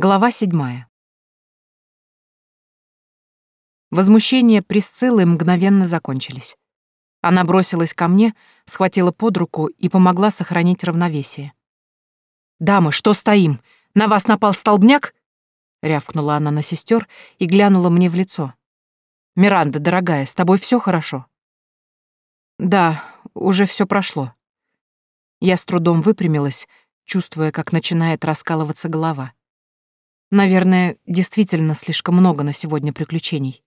Глава седьмая. Возмущения Присциллы мгновенно закончились. Она бросилась ко мне, схватила под руку и помогла сохранить равновесие. «Дамы, что стоим? На вас напал столбняк?» — рявкнула она на сестер и глянула мне в лицо. «Миранда, дорогая, с тобой все хорошо?» «Да, уже все прошло». Я с трудом выпрямилась, чувствуя, как начинает раскалываться голова. Наверное, действительно слишком много на сегодня приключений.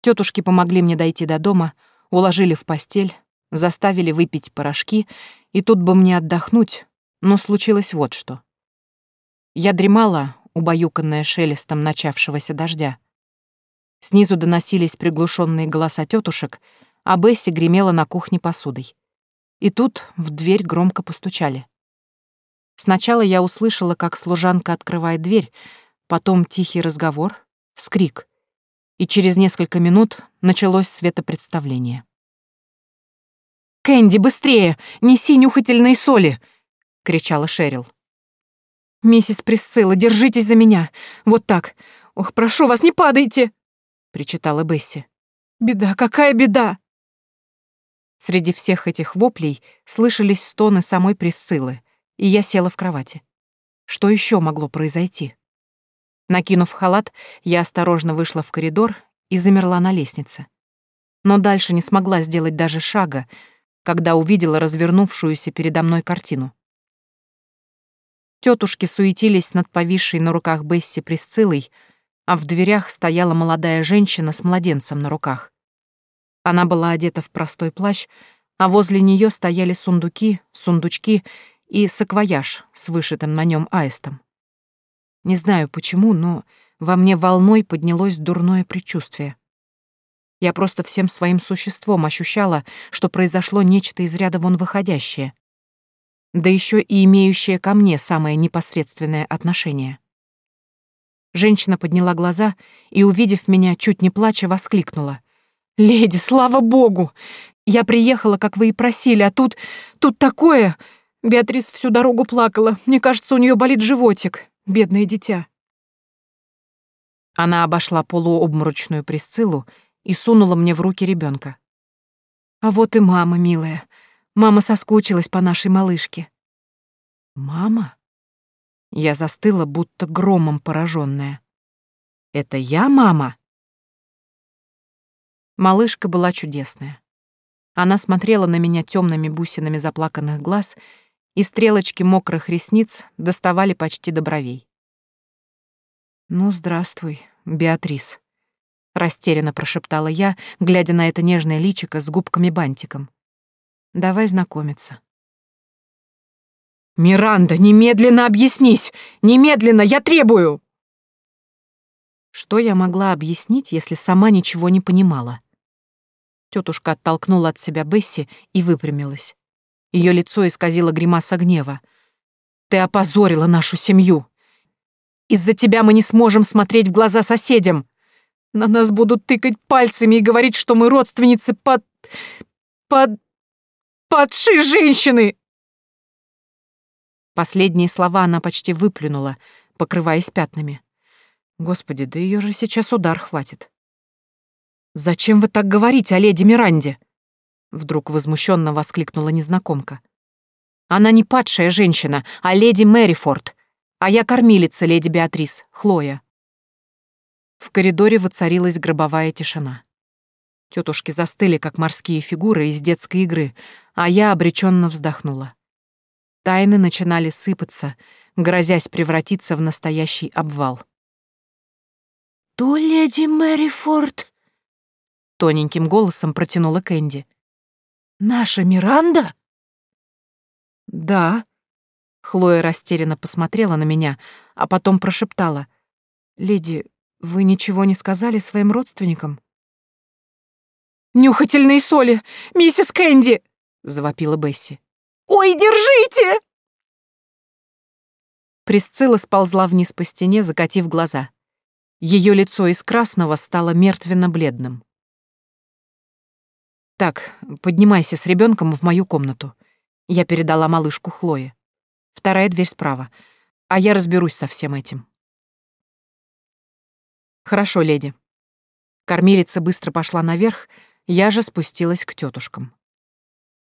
Тетушки помогли мне дойти до дома, уложили в постель, заставили выпить порошки, и тут бы мне отдохнуть, но случилось вот что. Я дремала, убаюканная шелестом начавшегося дождя. Снизу доносились приглушенные голоса тетушек, а Бесси гремела на кухне посудой. И тут в дверь громко постучали. Сначала я услышала, как служанка открывает дверь, потом тихий разговор, вскрик. И через несколько минут началось светопредставление. «Кэнди, быстрее! Неси нюхательные соли!» — кричала Шерил. «Миссис Присцилла, держитесь за меня! Вот так! Ох, прошу вас, не падайте!» — причитала Бесси. «Беда, какая беда!» Среди всех этих воплей слышались стоны самой Присциллы, и я села в кровати. Что еще могло произойти? Накинув халат, я осторожно вышла в коридор и замерла на лестнице. Но дальше не смогла сделать даже шага, когда увидела развернувшуюся передо мной картину. Тетушки суетились над повисшей на руках Бесси Присциллой, а в дверях стояла молодая женщина с младенцем на руках. Она была одета в простой плащ, а возле нее стояли сундуки, сундучки и саквояж с вышитым на нем аистом. Не знаю почему, но во мне волной поднялось дурное предчувствие. Я просто всем своим существом ощущала, что произошло нечто из ряда вон выходящее, да еще и имеющее ко мне самое непосредственное отношение. Женщина подняла глаза и, увидев меня, чуть не плача, воскликнула. «Леди, слава богу! Я приехала, как вы и просили, а тут... тут такое... Беатрис всю дорогу плакала. Мне кажется, у нее болит животик. Бедное дитя. Она обошла полуобморочную Присциллу и сунула мне в руки ребенка. А вот и мама, милая. Мама соскучилась по нашей малышке. Мама? Я застыла, будто громом пораженная. Это я, мама? Малышка была чудесная. Она смотрела на меня темными бусинами заплаканных глаз и стрелочки мокрых ресниц доставали почти до бровей. «Ну, здравствуй, Беатрис», — растерянно прошептала я, глядя на это нежное личико с губками-бантиком. «Давай знакомиться». «Миранда, немедленно объяснись! Немедленно, я требую!» Что я могла объяснить, если сама ничего не понимала? Тетушка оттолкнула от себя Бесси и выпрямилась. Ее лицо исказило гримаса гнева. «Ты опозорила нашу семью! Из-за тебя мы не сможем смотреть в глаза соседям! На нас будут тыкать пальцами и говорить, что мы родственницы под... под... подши женщины!» Последние слова она почти выплюнула, покрываясь пятнами. Господи, да ее же сейчас удар хватит. «Зачем вы так говорите о леди Миранде?» Вдруг возмущенно воскликнула незнакомка. «Она не падшая женщина, а леди Мэрифорд, а я кормилица леди Беатрис, Хлоя». В коридоре воцарилась гробовая тишина. Тетушки застыли, как морские фигуры из детской игры, а я обреченно вздохнула. Тайны начинали сыпаться, грозясь превратиться в настоящий обвал. «То леди Мэрифорд?» — тоненьким голосом протянула Кэнди. Наша Миранда? Да. Хлоя растерянно посмотрела на меня, а потом прошептала. Леди, вы ничего не сказали своим родственникам? «Нюхательные соли! Миссис Кэнди!» — завопила Бесси. «Ой, держите!» Присцилла сползла вниз по стене, закатив глаза. Ее лицо из красного стало мертвенно-бледным. «Так, поднимайся с ребенком в мою комнату». Я передала малышку Хлое. Вторая дверь справа. А я разберусь со всем этим. Хорошо, леди. Кормилица быстро пошла наверх, я же спустилась к тетушкам.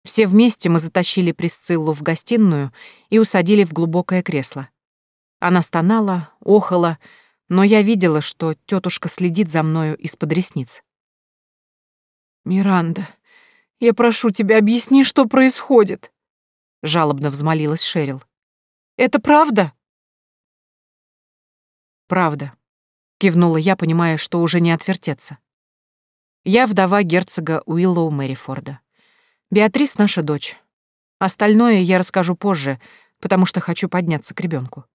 Все вместе мы затащили Присциллу в гостиную и усадили в глубокое кресло. Она стонала, охала, но я видела, что тетушка следит за мною из-под ресниц. «Миранда, я прошу тебя, объясни, что происходит», — жалобно взмолилась Шерил. «Это правда?» «Правда», — кивнула я, понимая, что уже не отвертеться. «Я вдова герцога Уиллоу Мэрифорда. Беатрис — наша дочь. Остальное я расскажу позже, потому что хочу подняться к ребенку.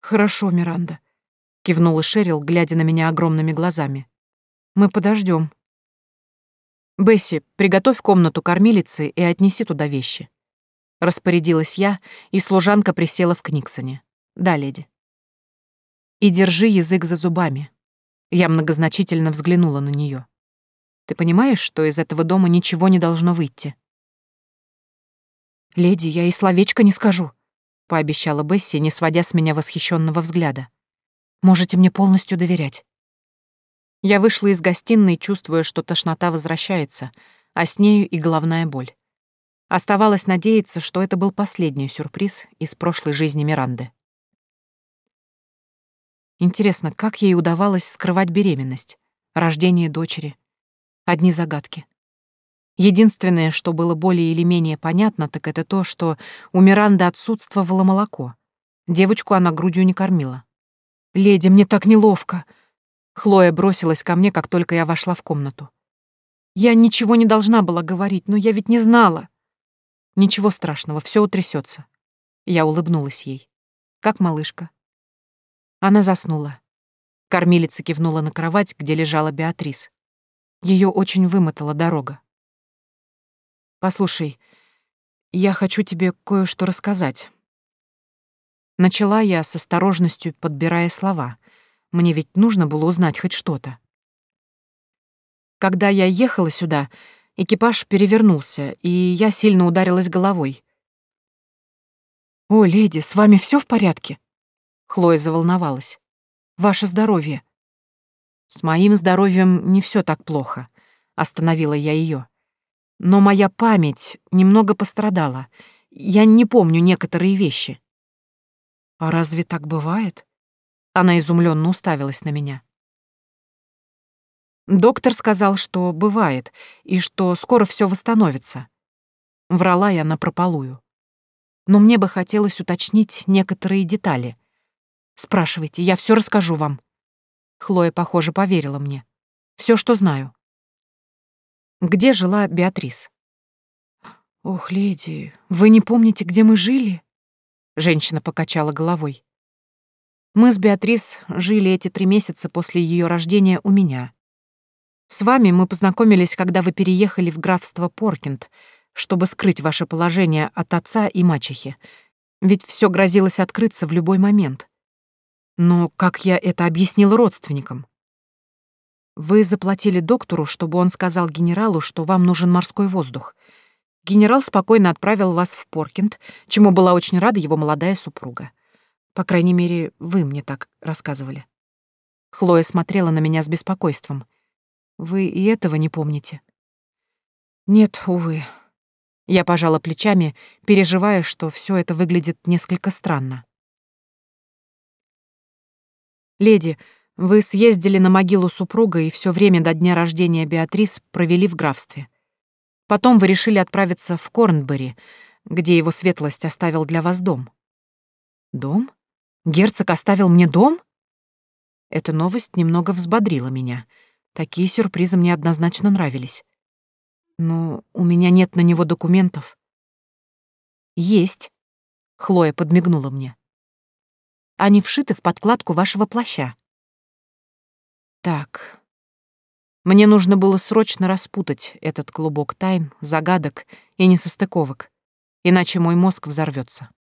«Хорошо, Миранда», — кивнула Шерил, глядя на меня огромными глазами. «Мы подождем. «Бесси, приготовь комнату кормилицы и отнеси туда вещи». Распорядилась я, и служанка присела в Книксоне. «Да, леди». «И держи язык за зубами». Я многозначительно взглянула на нее. «Ты понимаешь, что из этого дома ничего не должно выйти?» «Леди, я и словечко не скажу», — пообещала Бесси, не сводя с меня восхищенного взгляда. «Можете мне полностью доверять». Я вышла из гостиной, чувствуя, что тошнота возвращается, а с нею и головная боль. Оставалось надеяться, что это был последний сюрприз из прошлой жизни Миранды. Интересно, как ей удавалось скрывать беременность, рождение дочери? Одни загадки. Единственное, что было более или менее понятно, так это то, что у Миранды отсутствовало молоко. Девочку она грудью не кормила. «Леди, мне так неловко!» Хлоя бросилась ко мне, как только я вошла в комнату. «Я ничего не должна была говорить, но я ведь не знала!» «Ничего страшного, все утрясется. Я улыбнулась ей. «Как малышка?» Она заснула. Кормилица кивнула на кровать, где лежала Беатрис. Ее очень вымотала дорога. «Послушай, я хочу тебе кое-что рассказать». Начала я с осторожностью, подбирая слова. Мне ведь нужно было узнать хоть что-то. Когда я ехала сюда, экипаж перевернулся, и я сильно ударилась головой. «О, леди, с вами все в порядке?» Хлоя заволновалась. «Ваше здоровье». «С моим здоровьем не все так плохо», — остановила я ее. Но моя память немного пострадала. Я не помню некоторые вещи. А разве так бывает? Она изумленно уставилась на меня. Доктор сказал, что бывает, и что скоро все восстановится. Врала я напропалую. Но мне бы хотелось уточнить некоторые детали. Спрашивайте, я все расскажу вам. Хлоя, похоже, поверила мне. Все, что знаю. Где жила Беатрис? «Ох, леди, вы не помните, где мы жили?» Женщина покачала головой. «Мы с Беатрис жили эти три месяца после ее рождения у меня. С вами мы познакомились, когда вы переехали в графство Поркинд, чтобы скрыть ваше положение от отца и мачехи, ведь все грозилось открыться в любой момент. Но как я это объяснил родственникам? Вы заплатили доктору, чтобы он сказал генералу, что вам нужен морской воздух. Генерал спокойно отправил вас в Поркинд, чему была очень рада его молодая супруга. По крайней мере, вы мне так рассказывали. Хлоя смотрела на меня с беспокойством. Вы и этого не помните? Нет, увы. Я пожала плечами, переживая, что все это выглядит несколько странно. Леди, вы съездили на могилу супруга и все время до дня рождения Беатрис провели в графстве. Потом вы решили отправиться в Корнбери, где его светлость оставил для вас дом. Дом? Герцог оставил мне дом? Эта новость немного взбодрила меня. Такие сюрпризы мне однозначно нравились. Но у меня нет на него документов. Есть. Хлоя подмигнула мне. Они вшиты в подкладку вашего плаща. Так. Мне нужно было срочно распутать этот клубок тайн, загадок и несостыковок, иначе мой мозг взорвется.